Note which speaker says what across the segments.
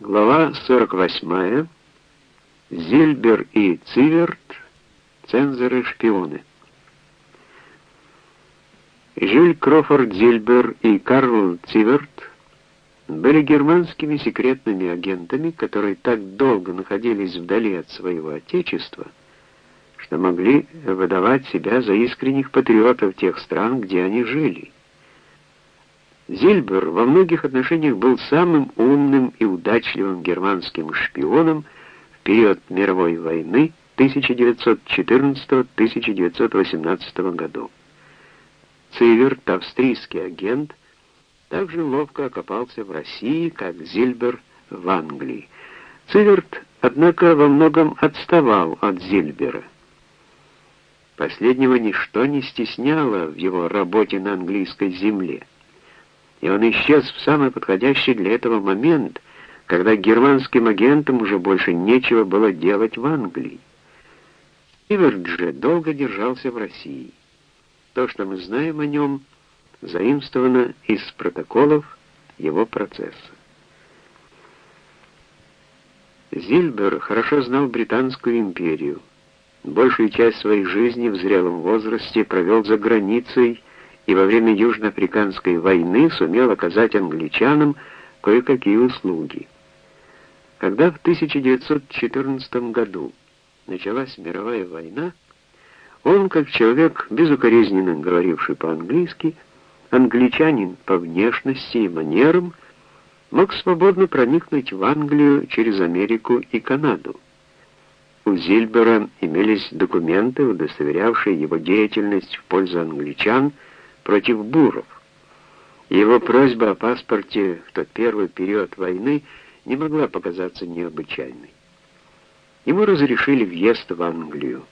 Speaker 1: Глава 48. Зильбер и Циверт. Цензоры-шпионы. Жиль Крофорд Зильбер и Карл Циверт были германскими секретными агентами, которые так долго находились вдали от своего отечества, что могли выдавать себя за искренних патриотов тех стран, где они жили. Зильбер во многих отношениях был самым умным и удачливым германским шпионом в период мировой войны 1914-1918 годов. Циверт, австрийский агент, также ловко окопался в России, как Зильбер в Англии. Циверт, однако, во многом отставал от Зильбера. Последнего ничто не стесняло в его работе на английской земле и он исчез в самый подходящий для этого момент, когда германским агентам уже больше нечего было делать в Англии. Иверт долго держался в России. То, что мы знаем о нем, заимствовано из протоколов его процесса. Зильбер хорошо знал Британскую империю. Большую часть своей жизни в зрелом возрасте провел за границей, и во время Южноафриканской войны сумел оказать англичанам кое-какие услуги. Когда в 1914 году началась мировая война, он, как человек, безукоризненно говоривший по-английски, англичанин по внешности и манерам, мог свободно проникнуть в Англию через Америку и Канаду. У Зильбера имелись документы, удостоверявшие его деятельность в пользу англичан – против буров. Его просьба о паспорте в тот первый период войны не могла показаться необычайной. Ему разрешили въезд в Англию.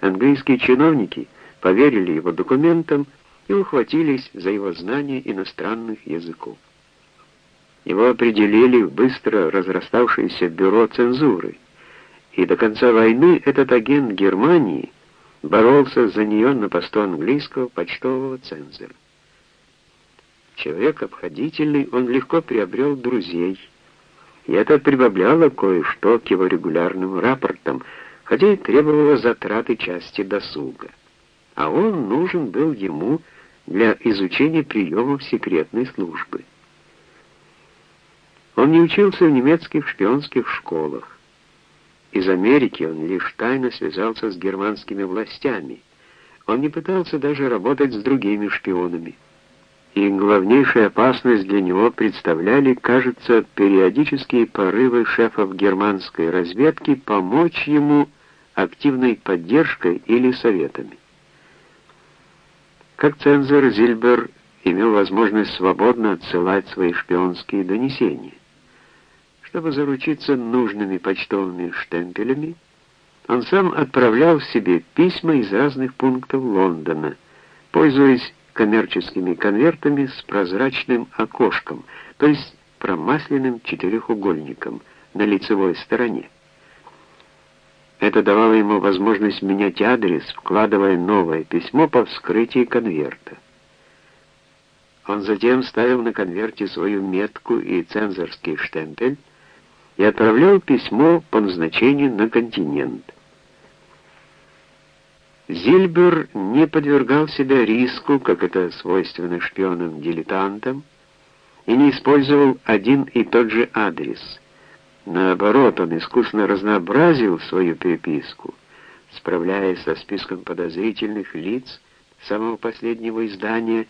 Speaker 1: Английские чиновники поверили его документам и ухватились за его знание иностранных языков. Его определили в быстро разраставшееся бюро цензуры, и до конца войны этот агент Германии боролся за нее на посту английского почтового цензора. Человек обходительный, он легко приобрел друзей, и это прибавляло кое-что к его регулярным рапортам, хотя и требовало затраты части досуга. А он нужен был ему для изучения приемов секретной службы. Он не учился в немецких шпионских школах. Из Америки он лишь тайно связался с германскими властями. Он не пытался даже работать с другими шпионами. И главнейшая опасность для него представляли, кажется, периодические порывы шефов германской разведки помочь ему активной поддержкой или советами. Как цензор Зильбер имел возможность свободно отсылать свои шпионские донесения. Чтобы заручиться нужными почтовыми штемпелями, он сам отправлял себе письма из разных пунктов Лондона, пользуясь коммерческими конвертами с прозрачным окошком, то есть промасленным четырехугольником на лицевой стороне. Это давало ему возможность менять адрес, вкладывая новое письмо по вскрытии конверта. Он затем ставил на конверте свою метку и цензорский штемпель, и отправлял письмо по назначению на континент. Зильбер не подвергал себя риску, как это свойственно шпионам-дилетантам, и не использовал один и тот же адрес. Наоборот, он искусно разнообразил свою переписку, справляясь со списком подозрительных лиц самого последнего издания,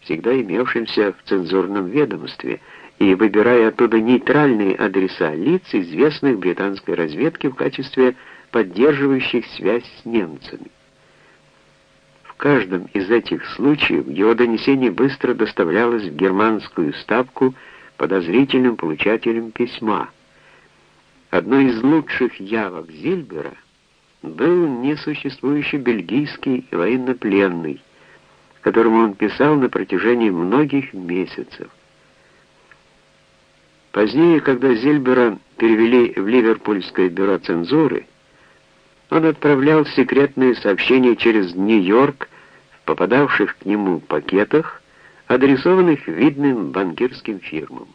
Speaker 1: всегда имевшимся в цензурном ведомстве — и выбирая оттуда нейтральные адреса лиц, известных британской разведке в качестве поддерживающих связь с немцами. В каждом из этих случаев его донесение быстро доставлялось в германскую ставку подозрительным получателем письма. Одной из лучших явок Зильбера был несуществующий бельгийский военнопленный, которому он писал на протяжении многих месяцев. Позднее, когда Зильбера перевели в Ливерпульское бюро цензуры, он отправлял секретные сообщения через Нью-Йорк в попадавших к нему пакетах, адресованных видным банкирским фирмам.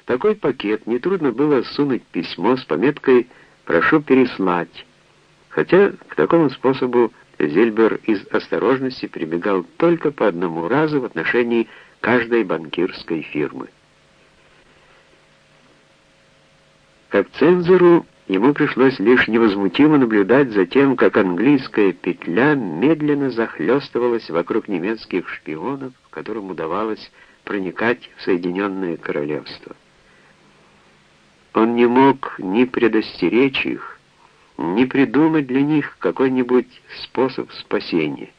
Speaker 1: В такой пакет нетрудно было сунуть письмо с пометкой «Прошу переслать», хотя к такому способу Зильбер из осторожности прибегал только по одному разу в отношении каждой банкирской фирмы. Как цензору ему пришлось лишь невозмутимо наблюдать за тем, как английская петля медленно захлестывалась вокруг немецких шпионов, которым удавалось проникать в Соединенное Королевство. Он не мог ни предостеречь их, ни придумать для них какой-нибудь способ спасения.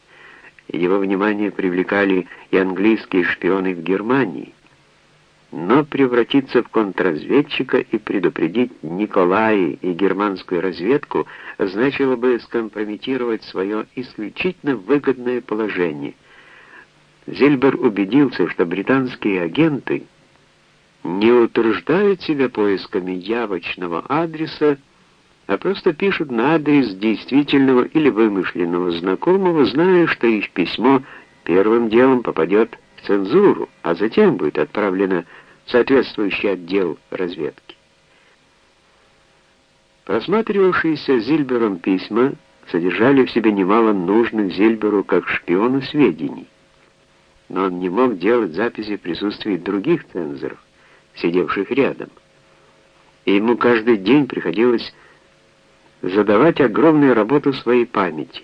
Speaker 1: Его внимание привлекали и английские шпионы в Германии, но превратиться в контрразведчика и предупредить Николаи и германскую разведку значило бы скомпрометировать свое исключительно выгодное положение. Зильбер убедился, что британские агенты не утверждают себя поисками явочного адреса, а просто пишут на адрес действительного или вымышленного знакомого, зная, что их письмо первым делом попадет в цензуру, а затем будет отправлено соответствующий отдел разведки. Просматривавшиеся Зильбером письма содержали в себе немало нужных Зильберу как шпиону сведений, но он не мог делать записи присутствии других цензоров, сидевших рядом. И ему каждый день приходилось задавать огромную работу своей памяти.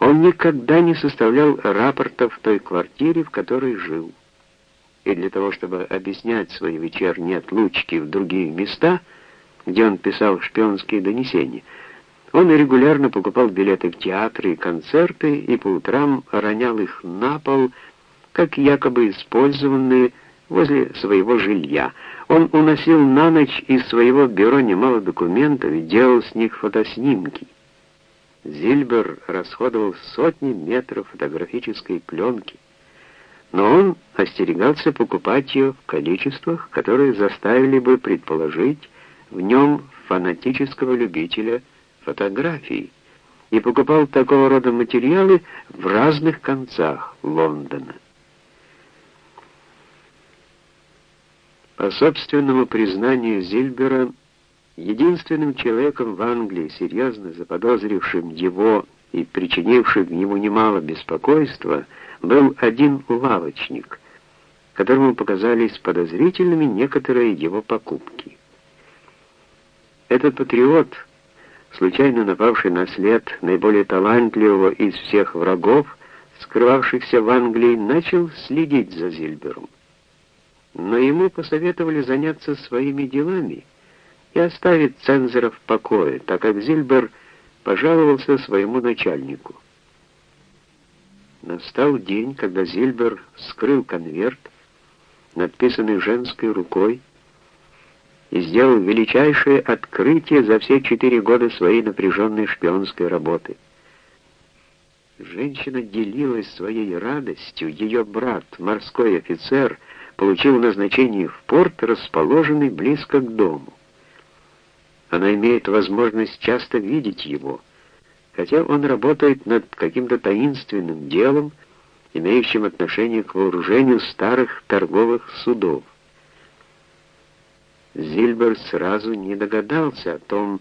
Speaker 1: Он никогда не составлял рапортов в той квартире, в которой жил. И для того, чтобы объяснять свои вечерние отлучки в другие места, где он писал шпионские донесения, он регулярно покупал билеты в театры и концерты и по утрам ронял их на пол, как якобы использованные возле своего жилья. Он уносил на ночь из своего бюро немало документов и делал с них фотоснимки. Зильбер расходовал сотни метров фотографической пленки, но он остерегался покупать ее в количествах, которые заставили бы предположить в нем фанатического любителя фотографий, и покупал такого рода материалы в разных концах Лондона. По собственному признанию Зильбера, единственным человеком в Англии, серьезно заподозрившим его и причинившим ему немало беспокойства, был один лавочник, которому показались подозрительными некоторые его покупки. Этот патриот, случайно напавший на след наиболее талантливого из всех врагов, скрывавшихся в Англии, начал следить за Зильбером но ему посоветовали заняться своими делами и оставить цензора в покое, так как Зильбер пожаловался своему начальнику. Настал день, когда Зильбер скрыл конверт, надписанный женской рукой, и сделал величайшее открытие за все четыре года своей напряженной шпионской работы. Женщина делилась своей радостью, ее брат, морской офицер, получил назначение в порт, расположенный близко к дому. Она имеет возможность часто видеть его, хотя он работает над каким-то таинственным делом, имеющим отношение к вооружению старых торговых судов. Зильбер сразу не догадался о том,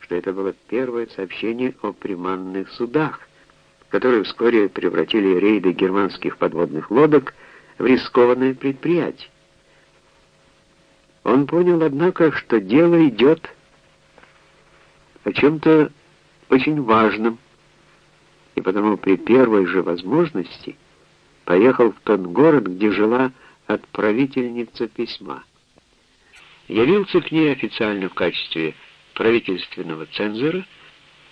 Speaker 1: что это было первое сообщение о приманных судах, которые вскоре превратили рейды германских подводных лодок в рискованное предприятие. Он понял, однако, что дело идет о чем-то очень важном, и потому при первой же возможности поехал в тот город, где жила отправительница письма. Явился к ней официально в качестве правительственного цензора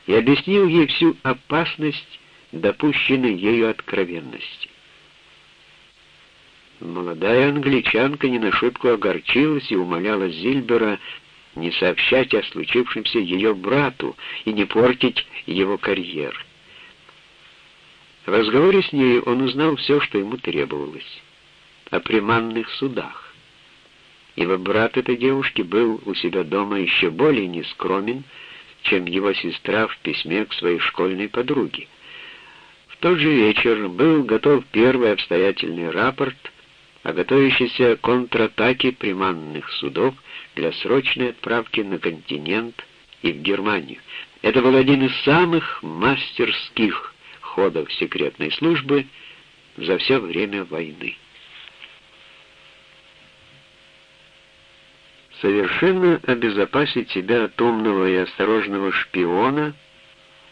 Speaker 1: и объяснил ей всю опасность допущенной ею откровенности. Молодая англичанка не на шутку огорчилась и умоляла Зильбера не сообщать о случившемся ее брату и не портить его карьер. В разговоре с ней он узнал все, что ему требовалось. О приманных судах. Ибо брат этой девушки был у себя дома еще более нескромен, чем его сестра в письме к своей школьной подруге. В тот же вечер был готов первый обстоятельный рапорт о готовящейся контратаке приманных судов для срочной отправки на континент и в Германию. Это был один из самых мастерских ходов секретной службы за все время войны. Совершенно обезопасить себя от умного и осторожного шпиона,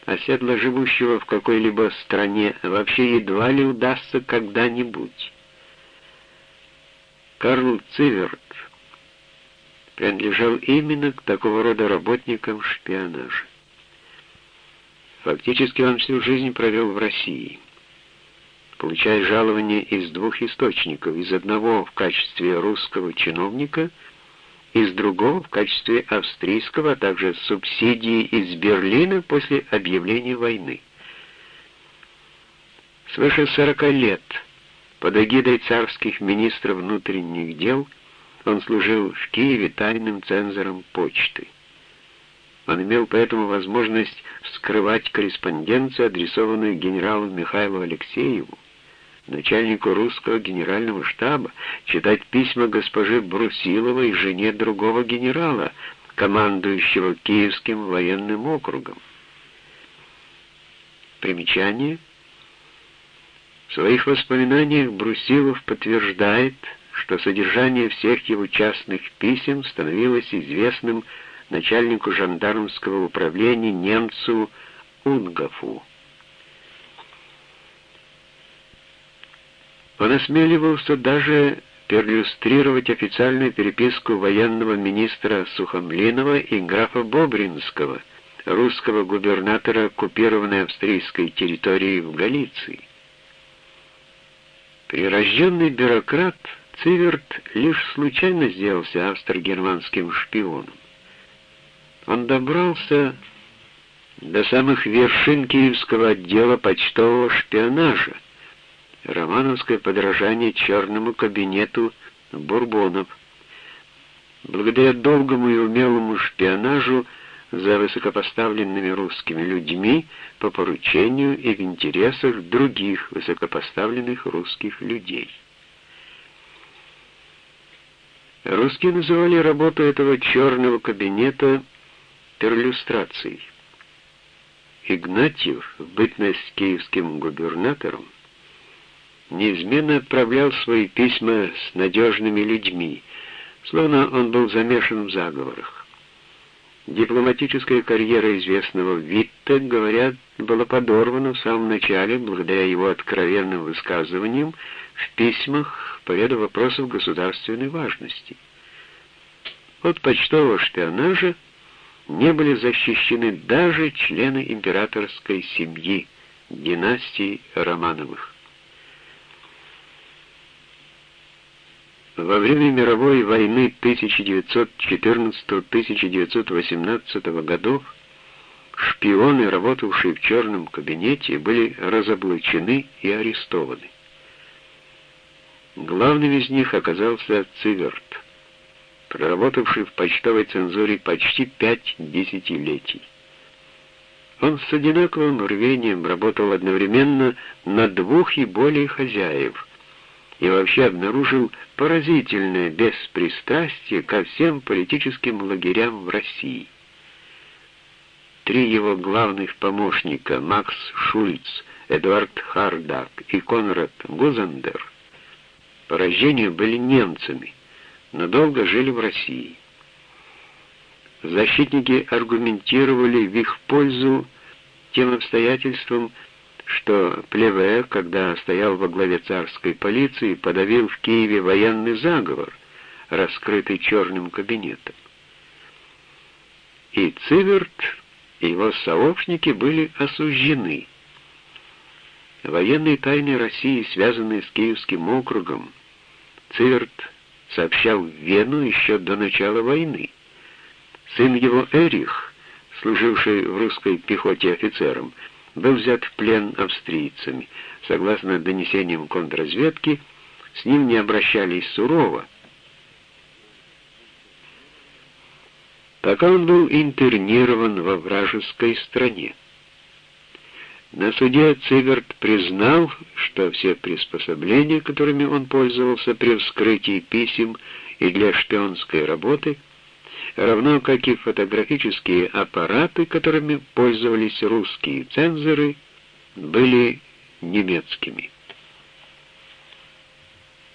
Speaker 1: оседло живущего в какой-либо стране, вообще едва ли удастся когда-нибудь. Карл Циверт принадлежал именно к такого рода работникам шпионажа. Фактически он всю жизнь провел в России, получая жалование из двух источников, из одного в качестве русского чиновника — из другого в качестве австрийского, а также субсидии из Берлина после объявления войны. Свыше 40 лет под эгидой царских министров внутренних дел он служил в Киеве тайным цензором почты. Он имел поэтому возможность вскрывать корреспонденцию, адресованную генералу Михаилу Алексееву, начальнику русского генерального штаба, читать письма госпожи Брусиловой, жене другого генерала, командующего Киевским военным округом. Примечание. В своих воспоминаниях Брусилов подтверждает, что содержание всех его частных писем становилось известным начальнику жандармского управления немцу Унгафу. Он осмеливался даже перлюстрировать официальную переписку военного министра Сухомлинова и графа Бобринского, русского губернатора оккупированной австрийской территории в Галиции. Прирожденный бюрократ Циверт лишь случайно сделался австро-германским шпионом. Он добрался до самых вершин киевского отдела почтового шпионажа, романовское подражание черному кабинету бурбонов. Благодаря долгому и умелому шпионажу за высокопоставленными русскими людьми по поручению и в интересах других высокопоставленных русских людей. Русские называли работу этого черного кабинета перлюстрацией. Игнатьев, в бытность киевским губернатором, неизменно отправлял свои письма с надежными людьми, словно он был замешан в заговорах. Дипломатическая карьера известного Витта, говорят, была подорвана в самом начале благодаря его откровенным высказываниям в письмах по ряду вопросов государственной важности. От почтового шпионажа не были защищены даже члены императорской семьи, династии Романовых. Во время мировой войны 1914-1918 годов шпионы, работавшие в черном кабинете, были разоблачены и арестованы. Главным из них оказался Циверт, проработавший в почтовой цензуре почти пять десятилетий. Он с одинаковым рвением работал одновременно на двух и более хозяев — и вообще обнаружил поразительное беспристрастие ко всем политическим лагерям в России. Три его главных помощника, Макс Шульц, Эдуард Хардак и Конрад Гузендер, по рождению были немцами, но долго жили в России. Защитники аргументировали в их пользу тем обстоятельством, что Плеве, когда стоял во главе царской полиции, подавил в Киеве военный заговор, раскрытый черным кабинетом. И Циверт, и его сообщники были осуждены. Военные тайны России, связанные с Киевским округом, Циверт сообщал в Вену еще до начала войны. Сын его Эрих, служивший в русской пехоте офицером, был взят в плен австрийцами. Согласно донесениям контрразведки, с ним не обращались сурово. Пока он был интернирован во вражеской стране. На суде Цигард признал, что все приспособления, которыми он пользовался при вскрытии писем и для шпионской работы, равно как и фотографические аппараты, которыми пользовались русские цензоры, были немецкими.